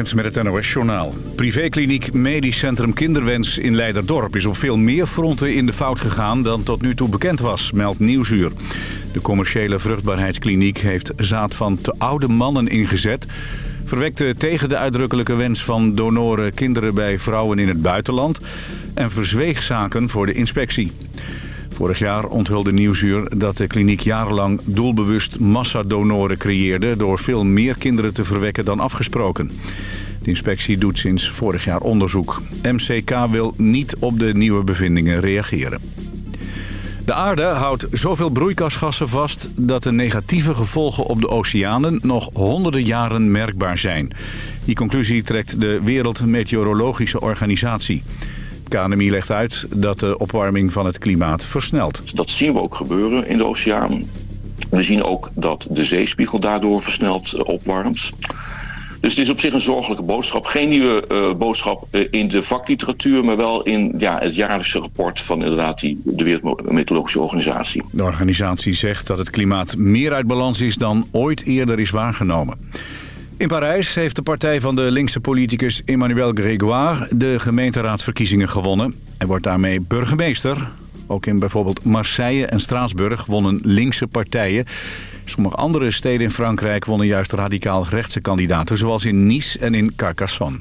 Met het NOS-journaal. Privékliniek Medisch Centrum Kinderwens in Leiderdorp... is op veel meer fronten in de fout gegaan dan tot nu toe bekend was, meldt Nieuwsuur. De commerciële vruchtbaarheidskliniek heeft zaad van te oude mannen ingezet... verwekte tegen de uitdrukkelijke wens van donoren kinderen bij vrouwen in het buitenland... en verzweeg zaken voor de inspectie. Vorig jaar onthulde Nieuwsuur dat de kliniek jarenlang doelbewust massadonoren creëerde... door veel meer kinderen te verwekken dan afgesproken. De inspectie doet sinds vorig jaar onderzoek. MCK wil niet op de nieuwe bevindingen reageren. De aarde houdt zoveel broeikasgassen vast dat de negatieve gevolgen op de oceanen nog honderden jaren merkbaar zijn. Die conclusie trekt de Wereldmeteorologische Organisatie. KNMI legt uit dat de opwarming van het klimaat versnelt. Dat zien we ook gebeuren in de oceaan. We zien ook dat de zeespiegel daardoor versneld eh, opwarmt. Dus het is op zich een zorgelijke boodschap. Geen nieuwe uh, boodschap uh, in de vakliteratuur, maar wel in ja, het jaarlijkse rapport van inderdaad die, de Wereldmeteorologische Organisatie. De organisatie zegt dat het klimaat meer uit balans is dan ooit eerder is waargenomen. In Parijs heeft de partij van de linkse politicus Emmanuel Grégoire de gemeenteraadsverkiezingen gewonnen. en wordt daarmee burgemeester. Ook in bijvoorbeeld Marseille en Straatsburg wonnen linkse partijen. Sommige andere steden in Frankrijk wonnen juist radicaal rechtse kandidaten... zoals in Nice en in Carcassonne.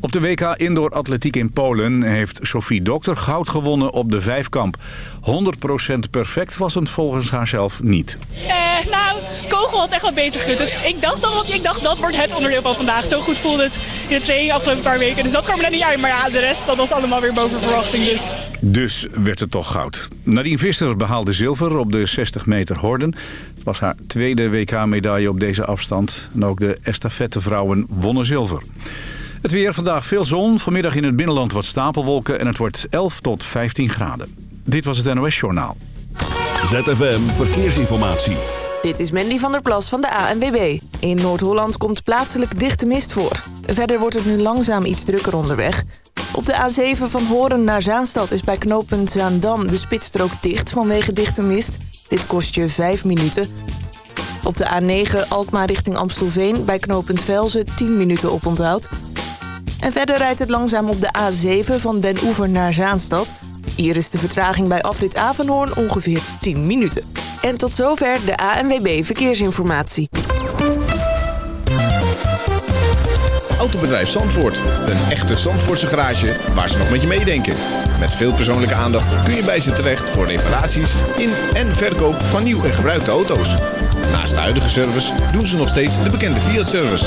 Op de WK Indoor Atletiek in Polen heeft Sophie Dokter goud gewonnen op de vijfkamp. 100% perfect was het volgens haarzelf niet. Eh, nou, kogel had echt wat beter gekund. Dus ik dacht dan, want ik dacht dat wordt het onderdeel van vandaag. Zo goed voelde het in de training afgelopen paar weken. Dus dat kwam er net niet uit. Maar ja, de rest, dat was allemaal weer boven verwachting. Dus. dus werd het toch goud. Nadine Visser behaalde zilver op de 60 meter horden. Het was haar tweede WK-medaille op deze afstand. En ook de estafettevrouwen wonnen zilver. Het weer vandaag veel zon, vanmiddag in het binnenland wat stapelwolken... en het wordt 11 tot 15 graden. Dit was het NOS Journaal. ZFM Verkeersinformatie. Dit is Mandy van der Plas van de ANWB. In Noord-Holland komt plaatselijk dichte mist voor. Verder wordt het nu langzaam iets drukker onderweg. Op de A7 van Horen naar Zaanstad is bij knooppunt Zaandam de spitsstrook dicht vanwege dichte mist. Dit kost je 5 minuten. Op de A9 Alkmaar richting Amstelveen bij knooppunt Velzen 10 minuten oponthoud. En verder rijdt het langzaam op de A7 van Den Oever naar Zaanstad. Hier is de vertraging bij afrit Avenhoorn ongeveer 10 minuten. En tot zover de ANWB Verkeersinformatie. Autobedrijf Zandvoort. Een echte Zandvoortse garage waar ze nog met je meedenken. Met veel persoonlijke aandacht kun je bij ze terecht voor reparaties in en verkoop van nieuw en gebruikte auto's. Naast de huidige service doen ze nog steeds de bekende Fiat-service.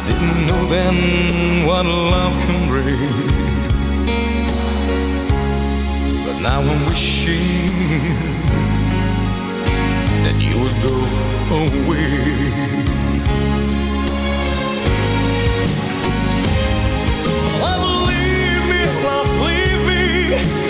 I didn't know then what love can bring. But now I'm wishing that you would go away. Love, leave me, love, leave me.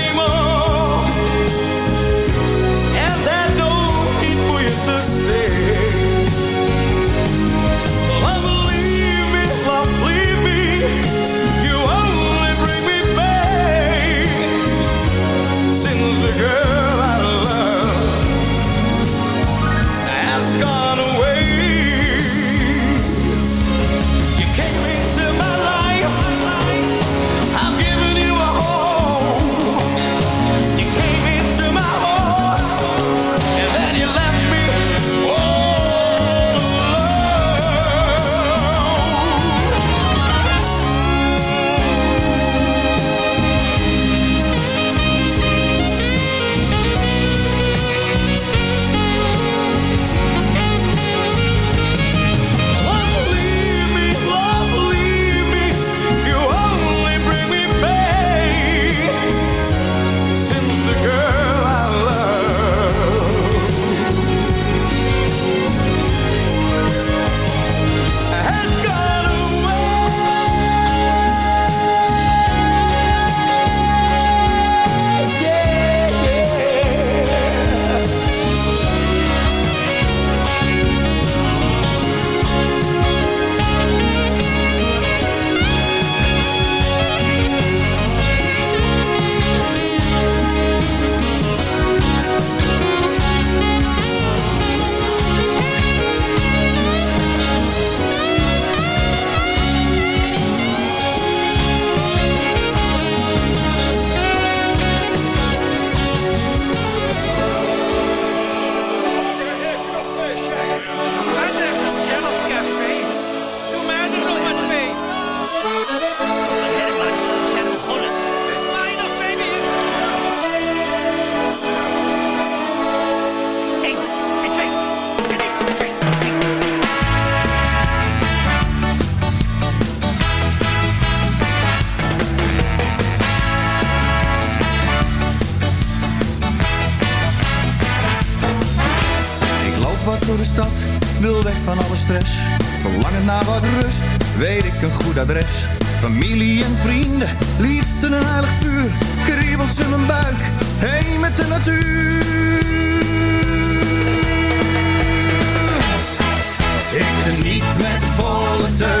Liefde een heilig vuur, kriebels in mijn buik, heen met de natuur. Ik geniet met volle teug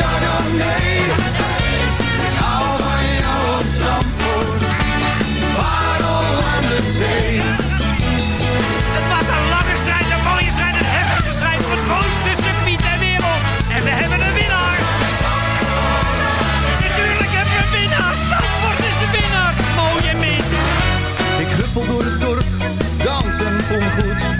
chardonnay. Ik hou van jou op Zandvoort. Parel aan de zee. Het was een lange strijd, een mooie strijd, een heftige strijd voor het mooiste circuit ter wereld. En we hebben een winnaar. Natuurlijk hebben we een winnaar. Zandvoort is de winnaar. Mooie mist. Ik huppel door het dorp, dansen voel me goed.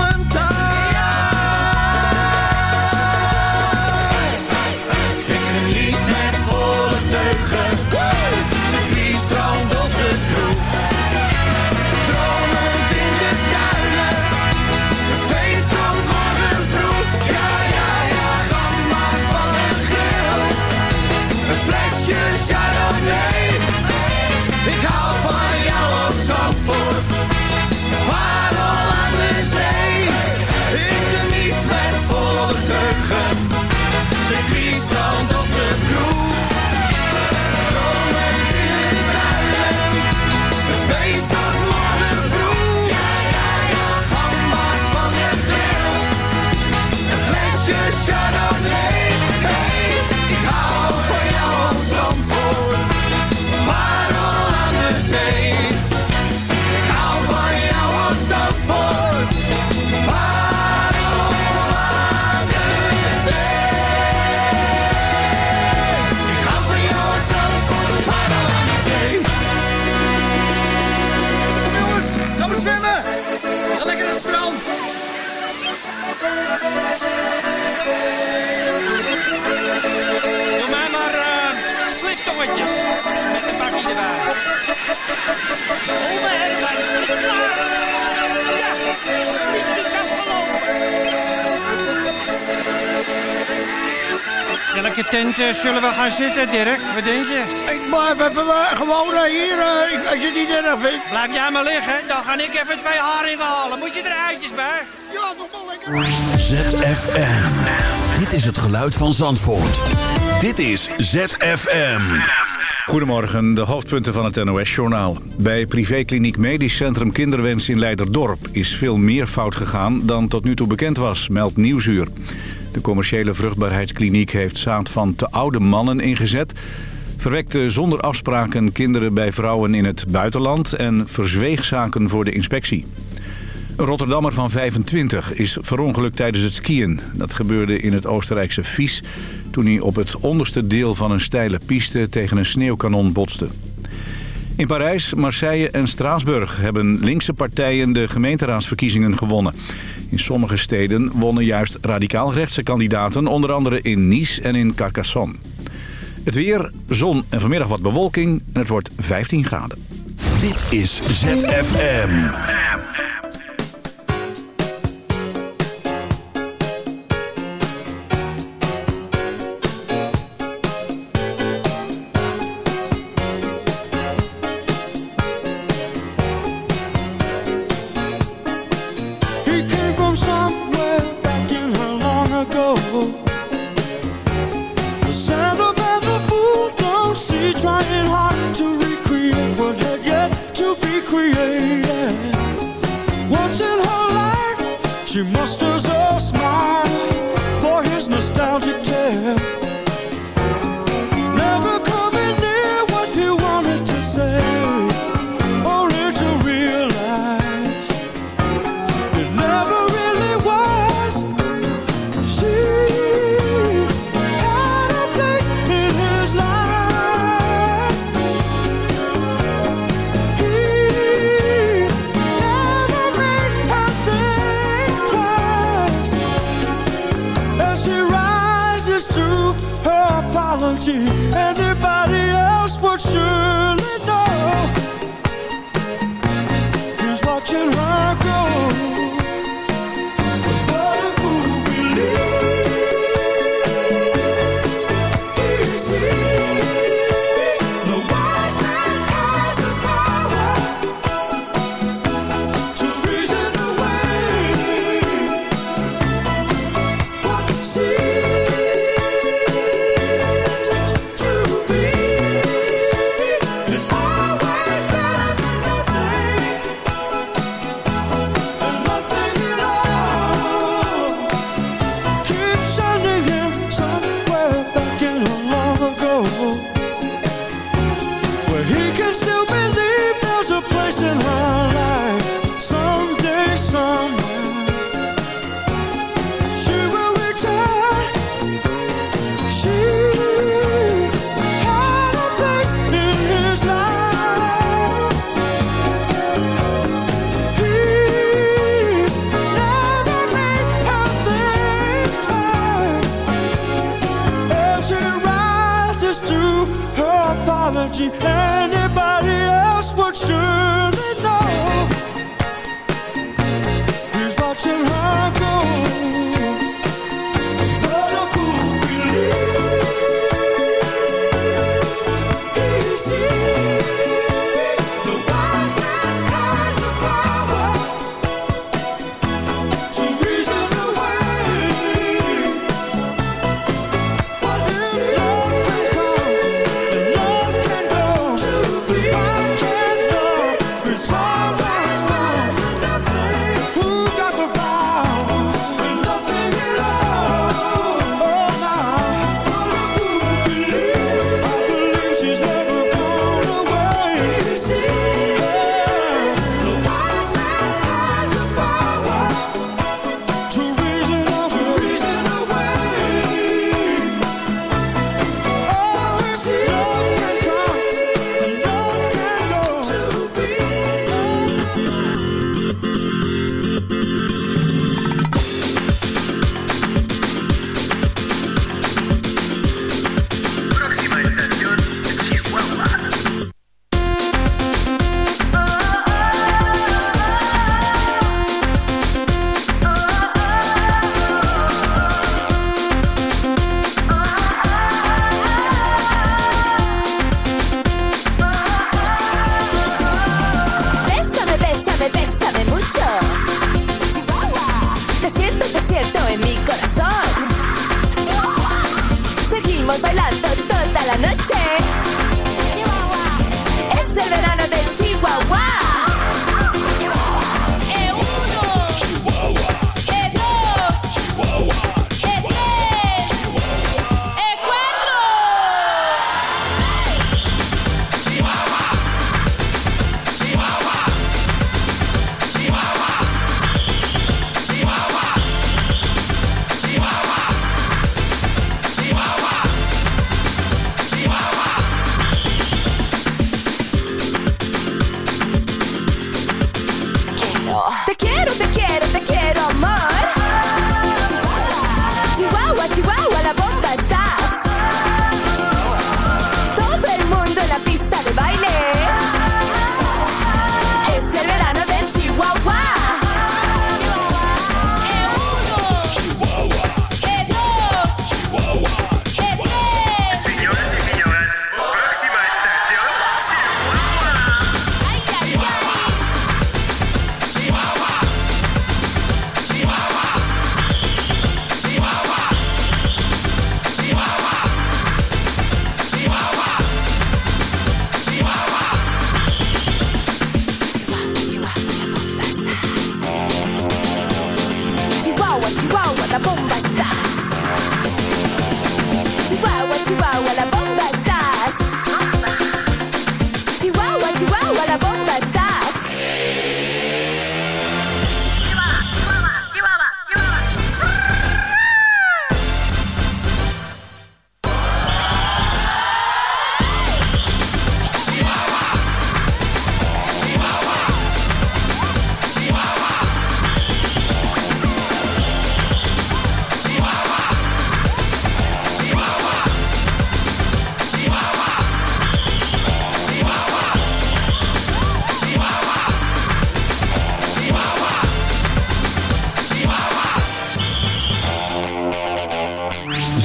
gaan zitten, Dirk? Wat denk je? Ik blijf even gewoon eh, hier, eh, ik- als je het niet erg vindt. Blijf jij maar liggen, dan ga ik even twee haringen halen. Moet je er eitjes bij? Ja, nog wel lekker. ZFM. Dit is het geluid van Zandvoort. Dit is ZFM. Goedemorgen, de hoofdpunten van het NOS-journaal. Bij privékliniek Medisch Centrum Kinderwens in Leiderdorp... is veel meer fout gegaan dan tot nu toe bekend was, meldt Nieuwsuur. De commerciële vruchtbaarheidskliniek heeft zaad van te oude mannen ingezet... verwekte zonder afspraken kinderen bij vrouwen in het buitenland... en verzweeg zaken voor de inspectie. Een Rotterdammer van 25 is verongelukt tijdens het skiën. Dat gebeurde in het Oostenrijkse Vies toen hij op het onderste deel van een steile piste tegen een sneeuwkanon botste. In Parijs, Marseille en Straatsburg hebben linkse partijen de gemeenteraadsverkiezingen gewonnen. In sommige steden wonnen juist radicaal-rechtse kandidaten, onder andere in Nice en in Carcassonne. Het weer, zon en vanmiddag wat bewolking en het wordt 15 graden. Dit is ZFM.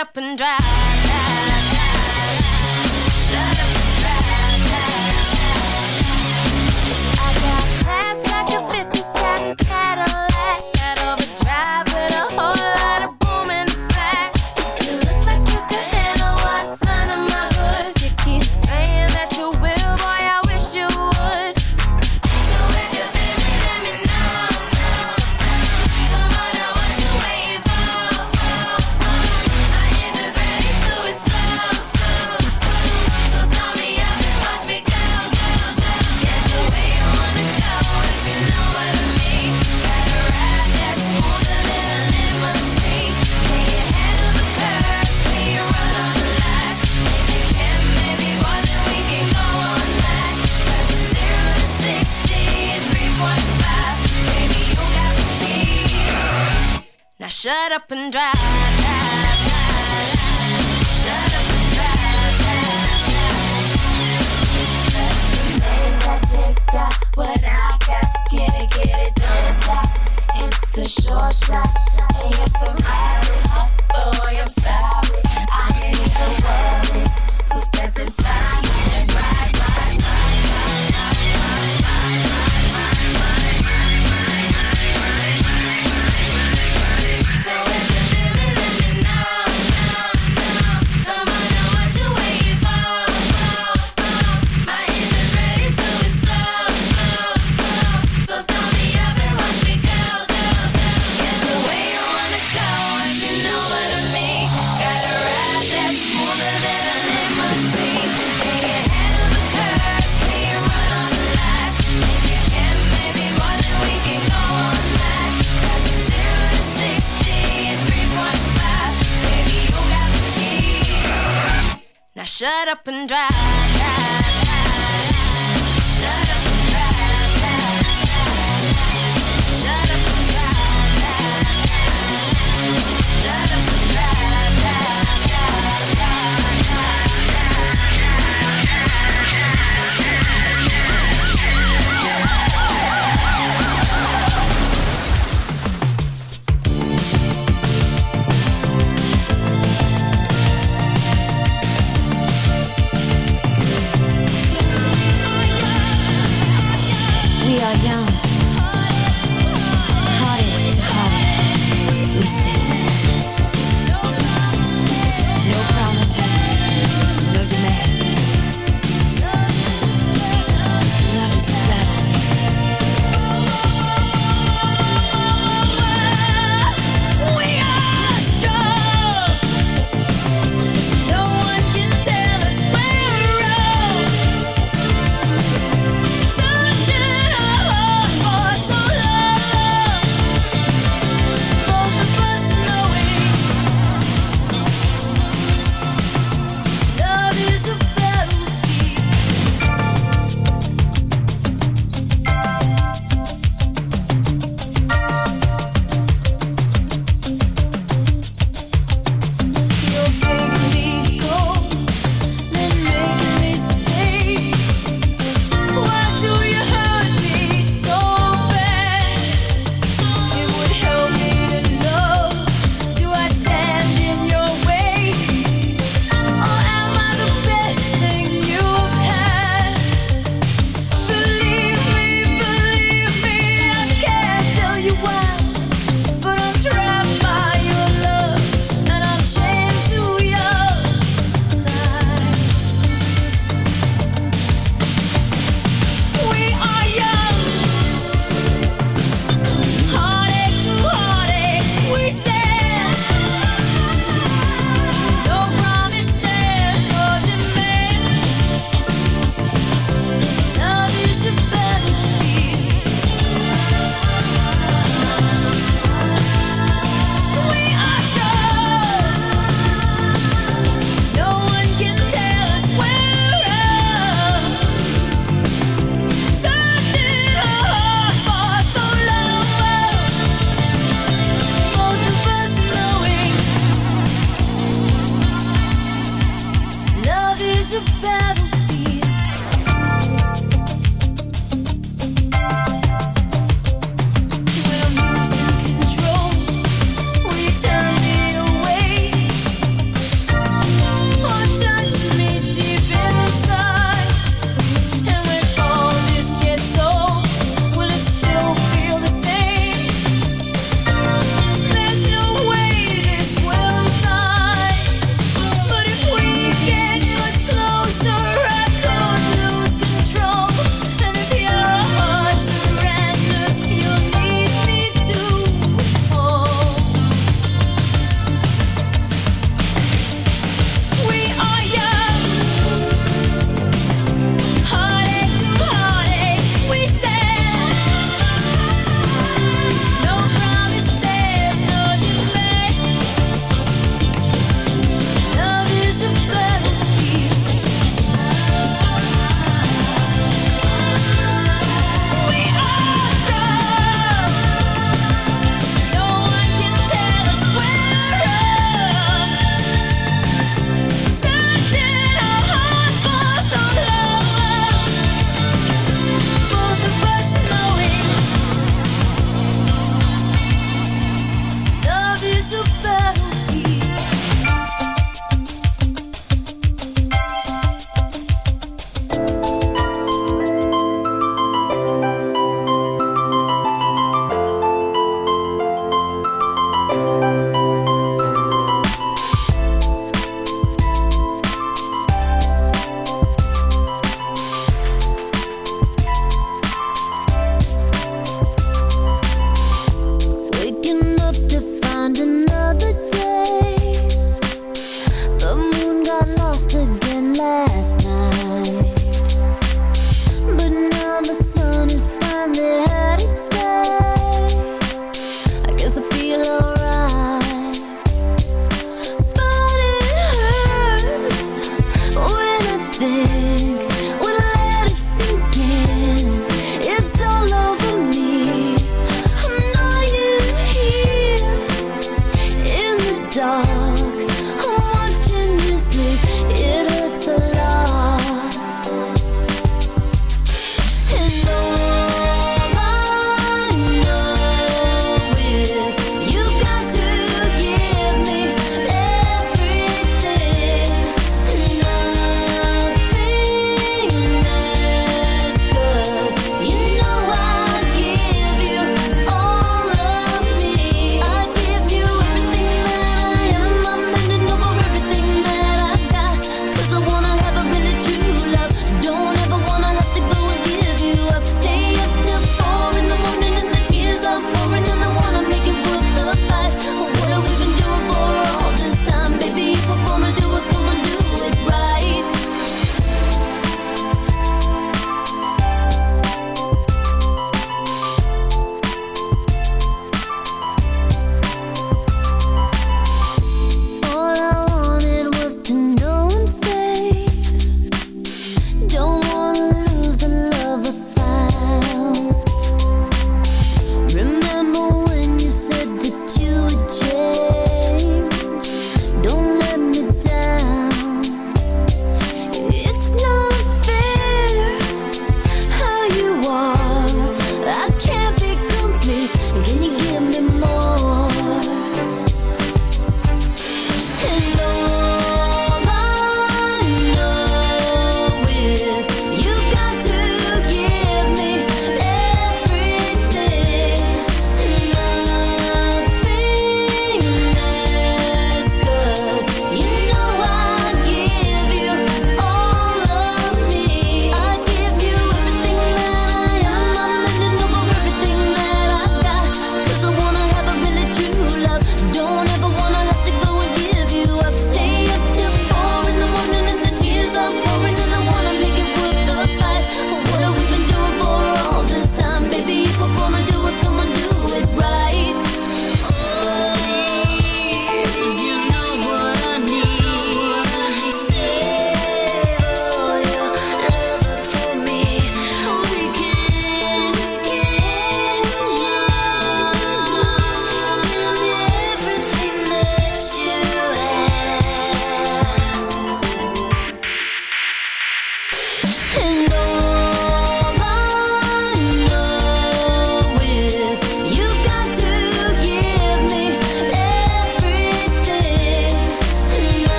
Up and drive.